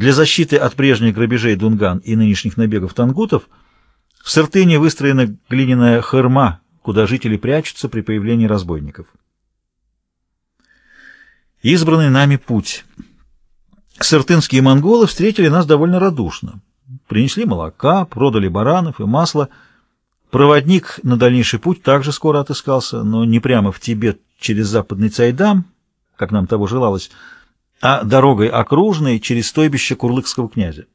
Для защиты от прежних грабежей Дунган и нынешних набегов тангутов в Сыртыне выстроена глиняная хырма, куда жители прячутся при появлении разбойников. Избранный нами путь. Сыртынские монголы встретили нас довольно радушно. Принесли молока, продали баранов и масло. Проводник на дальнейший путь также скоро отыскался, но не прямо в Тибет через западный Цайдам, как нам того желалось, а дорогой окружной через стойбище курлыкского князя.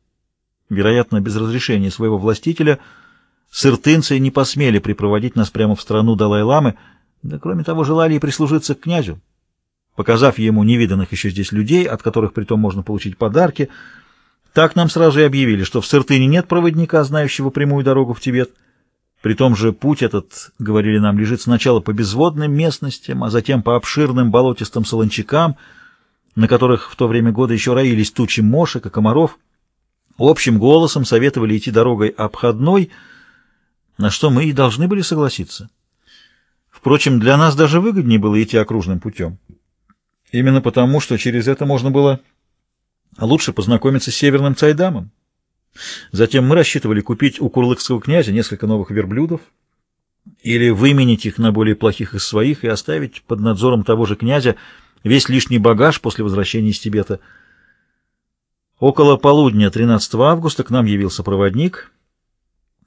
Вероятно, без разрешения своего властителя сыртынцы не посмели припроводить нас прямо в страну Далай-ламы, да кроме того желали и прислужиться к князю, показав ему невиданных еще здесь людей, от которых притом можно получить подарки. Так нам сразу и объявили, что в Сыртыне нет проводника, знающего прямую дорогу в Тибет. При том же путь этот, говорили нам, лежит сначала по безводным местностям, а затем по обширным болотистым солончакам, на которых в то время года еще роились тучи мошек и комаров, общим голосом советовали идти дорогой обходной, на что мы и должны были согласиться. Впрочем, для нас даже выгоднее было идти окружным путем. Именно потому, что через это можно было лучше познакомиться с северным Цайдамом. Затем мы рассчитывали купить у курлыкского князя несколько новых верблюдов или выменить их на более плохих из своих и оставить под надзором того же князя, весь лишний багаж после возвращения из Тибета. Около полудня 13 августа к нам явился проводник,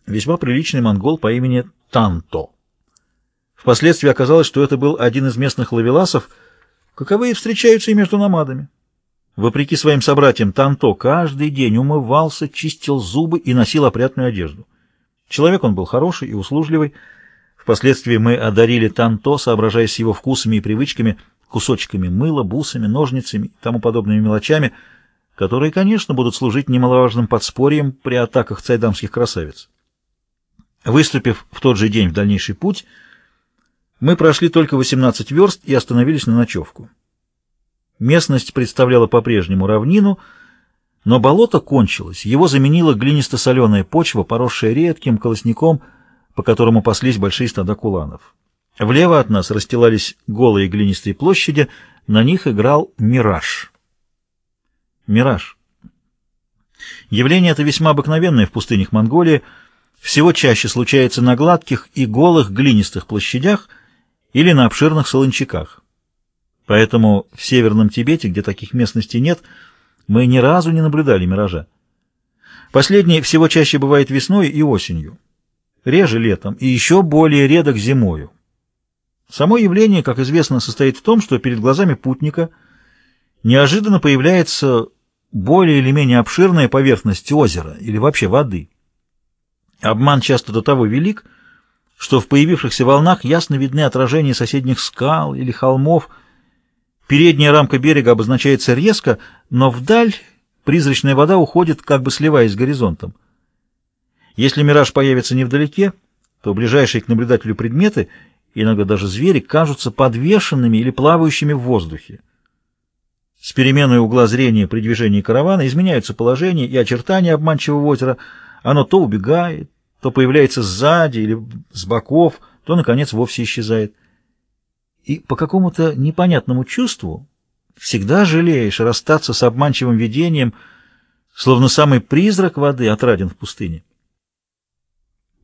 весьма приличный монгол по имени Танто. Впоследствии оказалось, что это был один из местных лавеласов, каковые встречаются и между намадами. Вопреки своим собратьям, Танто каждый день умывался, чистил зубы и носил опрятную одежду. Человек он был хороший и услужливый. Впоследствии мы одарили Танто, соображая с его вкусами и привычками, кусочками мыла, бусами, ножницами и тому подобными мелочами, которые, конечно, будут служить немаловажным подспорьем при атаках цайдамских красавиц. Выступив в тот же день в дальнейший путь, мы прошли только 18 верст и остановились на ночевку. Местность представляла по-прежнему равнину, но болото кончилось, его заменила глинисто-соленая почва, поросшая редким колосником, по которому паслись большие стада куланов. Влево от нас расстилались голые глинистые площади, на них играл мираж. Мираж. Явление это весьма обыкновенное в пустынях Монголии, всего чаще случается на гладких и голых глинистых площадях или на обширных солончаках. Поэтому в Северном Тибете, где таких местностей нет, мы ни разу не наблюдали миража. Последний всего чаще бывает весной и осенью, реже летом и еще более редок зимою. Само явление, как известно, состоит в том, что перед глазами путника неожиданно появляется более или менее обширная поверхность озера или вообще воды. Обман часто до того велик, что в появившихся волнах ясно видны отражения соседних скал или холмов. Передняя рамка берега обозначается резко, но вдаль призрачная вода уходит, как бы сливаясь с горизонтом. Если мираж появится невдалеке, то ближайшие к наблюдателю предметы — иногда даже звери, кажутся подвешенными или плавающими в воздухе. С переменой угла зрения при движении каравана изменяются положение и очертания обманчивого озера. Оно то убегает, то появляется сзади или с боков, то, наконец, вовсе исчезает. И по какому-то непонятному чувству всегда жалеешь расстаться с обманчивым видением, словно самый призрак воды отраден в пустыне.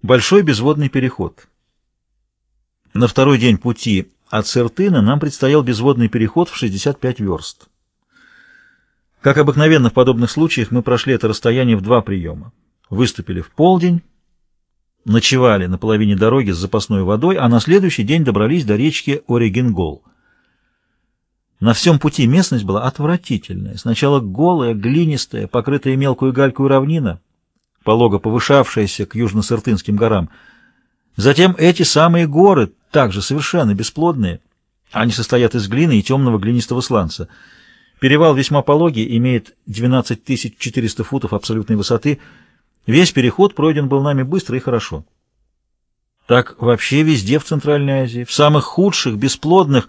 Большой безводный переход — на второй день пути от Сертына нам предстоял безводный переход в 65 верст. Как обыкновенно в подобных случаях мы прошли это расстояние в два приема. Выступили в полдень, ночевали на половине дороги с запасной водой, а на следующий день добрались до речки Орегингол. На всем пути местность была отвратительная. Сначала голая, глинистая, покрытая мелкую галькую равнина, полого повышавшаяся к южно-сыртынским горам. Затем эти самые горы, также совершенно бесплодные. Они состоят из глины и темного глинистого сланца. Перевал весьма пологий, имеет 12 400 футов абсолютной высоты. Весь переход пройден был нами быстро и хорошо. Так вообще везде в Центральной Азии, в самых худших, бесплодных,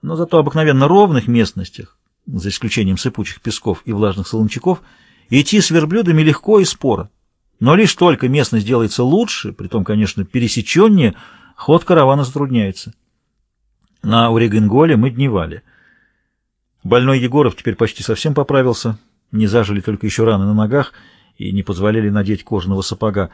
но зато обыкновенно ровных местностях, за исключением сыпучих песков и влажных солончаков, идти с верблюдами легко и споро. Но лишь только местность делается лучше, притом, конечно, пересеченнее, Ход каравана затрудняется. На Урегенголе мы дневали. Больной Егоров теперь почти совсем поправился. не зажили только еще раны на ногах и не позволяли надеть кожаного сапога.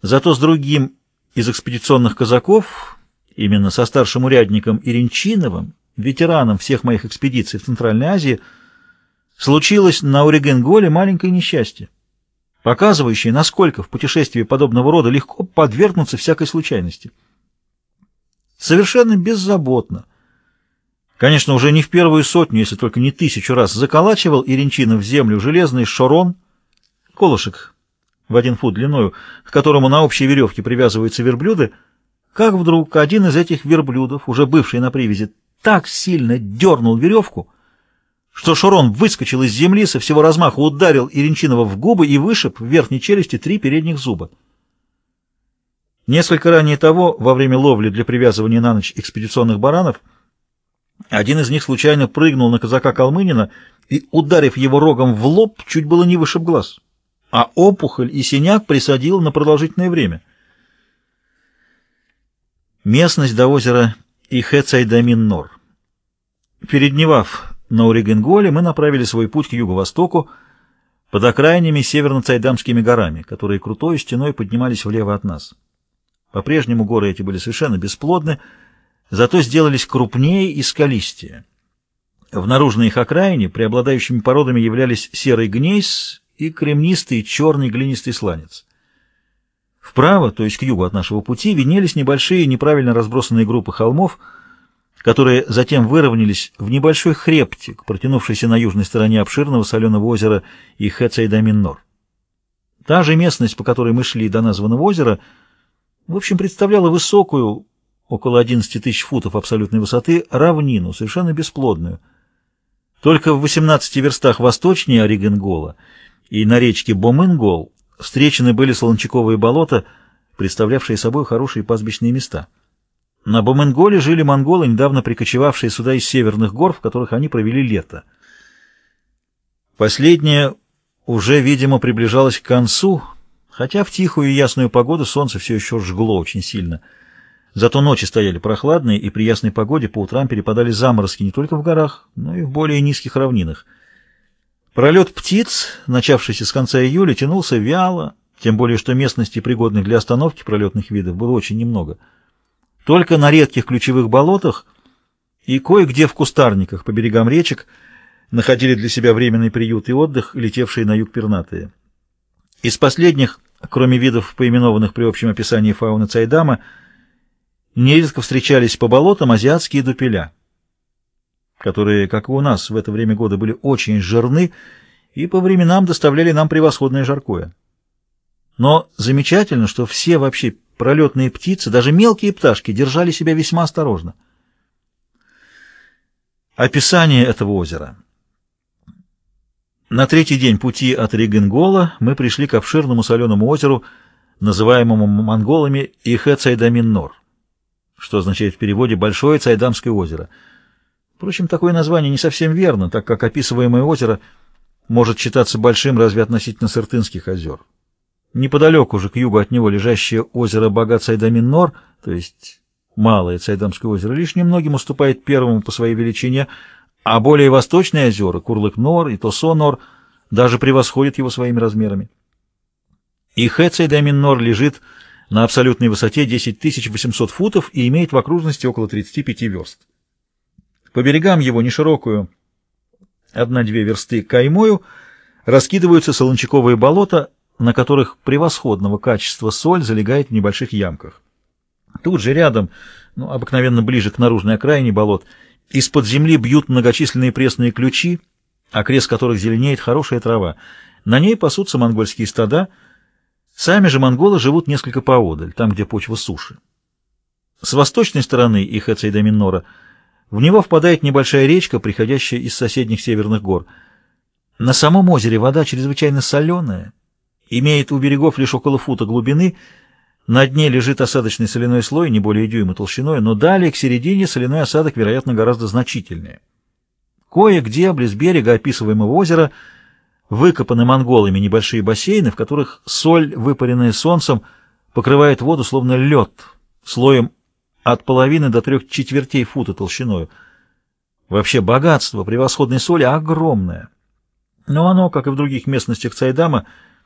Зато с другим из экспедиционных казаков, именно со старшим урядником Иринчиновым, ветераном всех моих экспедиций в Центральной Азии, случилось на Урегенголе маленькое несчастье, показывающее, насколько в путешествии подобного рода легко подвергнуться всякой случайности. Совершенно беззаботно. Конечно, уже не в первую сотню, если только не тысячу раз, заколачивал Иринчинов в землю железный шорон, колышек в один фут длиною, к которому на общей веревке привязываются верблюды, как вдруг один из этих верблюдов, уже бывший на привязи, так сильно дернул веревку, что Шурон выскочил из земли, со всего размаха ударил Иринчинова в губы и вышиб в верхней челюсти три передних зуба. Несколько ранее того, во время ловли для привязывания на ночь экспедиционных баранов, один из них случайно прыгнул на казака Калмынина и, ударив его рогом в лоб, чуть было не вышиб глаз а опухоль и синяк присадил на продолжительное время. Местность до озера Ихецайдамин-Нор. Передневав на Урегенголе, мы направили свой путь к юго-востоку под окраинами северно-цайдамскими горами, которые крутой стеной поднимались влево от нас. По-прежнему горы эти были совершенно бесплодны, зато сделались крупнее и скалистее. В наружной их окраине преобладающими породами являлись серый гнейс и кремнистый черный глинистый сланец. Вправо, то есть к югу от нашего пути, виднелись небольшие неправильно разбросанные группы холмов, которые затем выровнялись в небольшой хребтик, протянувшийся на южной стороне обширного соленого озера Ихецайдамин-Нор. Та же местность, по которой мы шли до названного озера, в общем, представляла высокую, около 11 тысяч футов абсолютной высоты, равнину, совершенно бесплодную. Только в 18 верстах восточнее Оригенгола и на речке Бомынгол встречены были солончаковые болота, представлявшие собой хорошие пастбищные места. На Бомынголе жили монголы, недавно прикочевавшие сюда из северных гор, в которых они провели лето. Последнее уже, видимо, приближалось к концу, хотя в тихую и ясную погоду солнце все еще жгло очень сильно. Зато ночи стояли прохладные, и при ясной погоде по утрам перепадали заморозки не только в горах, но и в более низких равнинах. Пролет птиц, начавшийся с конца июля, тянулся вяло, тем более что местностей, пригодных для остановки пролетных видов, было очень немного. Только на редких ключевых болотах и кое-где в кустарниках по берегам речек находили для себя временный приют и отдых, летевшие на юг пернатые. Из последних, кроме видов, поименованных при общем описании фауны Цайдама, нередко встречались по болотам азиатские дупеля — которые, как и у нас, в это время года были очень жирны и по временам доставляли нам превосходное жаркое. Но замечательно, что все вообще пролетные птицы, даже мелкие пташки, держали себя весьма осторожно. Описание этого озера. На третий день пути от Ригенгола мы пришли к обширному соленому озеру, называемому монголами Ихэ-Цайдамин-Нор, что означает в переводе «Большое Цайдамское озеро», Впрочем, такое название не совсем верно, так как описываемое озеро может считаться большим разве относительно Сыртынских озер. Неподалеку же, к югу от него, лежащее озеро Бага-Цайдамин-Нор, то есть Малое Цайдамское озеро, лишь немногим уступает первому по своей величине, а более восточные озера, Курлык-Нор и Тосо-Нор, даже превосходят его своими размерами. И Хэ-Цайдамин-Нор лежит на абсолютной высоте 10 800 футов и имеет в окружности около 35 верст. По берегам его неширокую, одна-две версты каймою, раскидываются солончаковые болота, на которых превосходного качества соль залегает в небольших ямках. Тут же рядом, ну, обыкновенно ближе к наружной окраине болот, из-под земли бьют многочисленные пресные ключи, окрест которых зеленеет хорошая трава. На ней пасутся монгольские стада. Сами же монголы живут несколько поодаль, там, где почва суше. С восточной стороны их Эцейда-Минора – в него впадает небольшая речка, приходящая из соседних северных гор. На самом озере вода чрезвычайно соленая, имеет у берегов лишь около фута глубины, на дне лежит осадочный соляной слой, не более дюйма толщиной, но далее к середине соляной осадок, вероятно, гораздо значительнее. Кое-где, близ берега описываемого озера, выкопаны монголами небольшие бассейны, в которых соль, выпаренная солнцем, покрывает воду словно лед, слоем от половины до трех четвертей фута толщиной. Вообще богатство превосходной соли огромное. Но оно, как и в других местностях Цайдама,